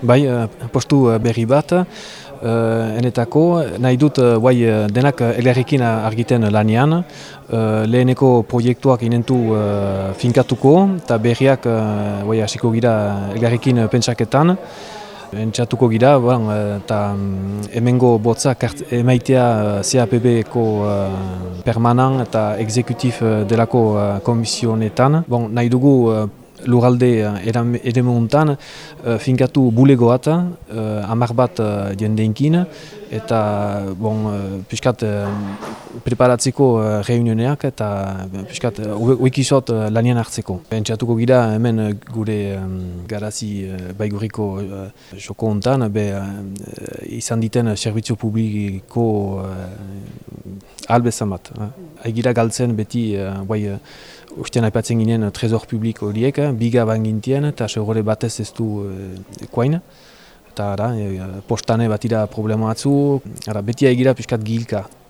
Bai, postu berri bat, enetako, nahi dut guai denak elgarrikin argiten lanian, leheneko proiektuak inentu finkatuko, eta berriak guai hasiko gira elgarrikin pentsaketan, Entzatuko gira, eta hemengo botzak emaitea CAPB-ko permanan eta exekutif delako komisionetan. Bon, nahi dugu lugalde ere montan finkatu bulegoat, hamar bat jendeinkin, eta bon, piskat preparatzeko reunioneak eta piskat wikisot lanian hartzeko. Entzatuko gira hemen gure garazi baiguriko joko hontan, be izan diten servizio publiko albezan bat. Aigira galtzen beti, bai, ustean aipatzen ginen trezor publiko horiek, biga bangintien eta segore batez ez du koain. Eta ara, postane batira problema atzu, ara, beti aigira piskat gilka.